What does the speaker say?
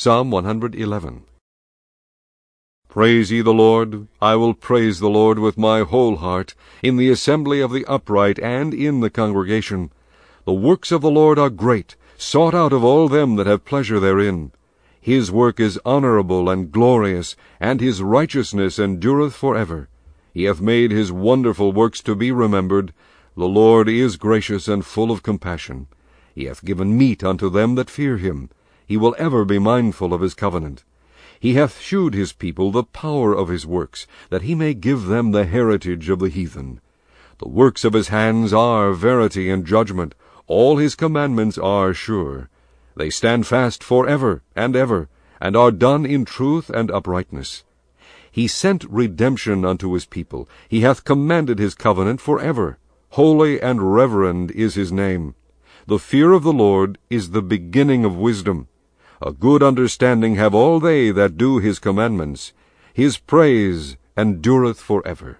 Psalm 111 Praise ye the Lord. I will praise the Lord with my whole heart, in the assembly of the upright, and in the congregation. The works of the Lord are great, sought out of all them that have pleasure therein. His work is honorable and glorious, and his righteousness endureth for ever. He hath made his wonderful works to be remembered. The Lord is gracious and full of compassion. He hath given meat unto them that fear him. He will ever be mindful of his covenant. He hath shewed his people the power of his works, that he may give them the heritage of the heathen. The works of his hands are verity and judgment. All his commandments are sure. They stand fast for ever and ever, and are done in truth and uprightness. He sent redemption unto his people. He hath commanded his covenant for ever. Holy and reverend is his name. The fear of the Lord is the beginning of wisdom. A good understanding have all they that do his commandments. His praise endureth for ever.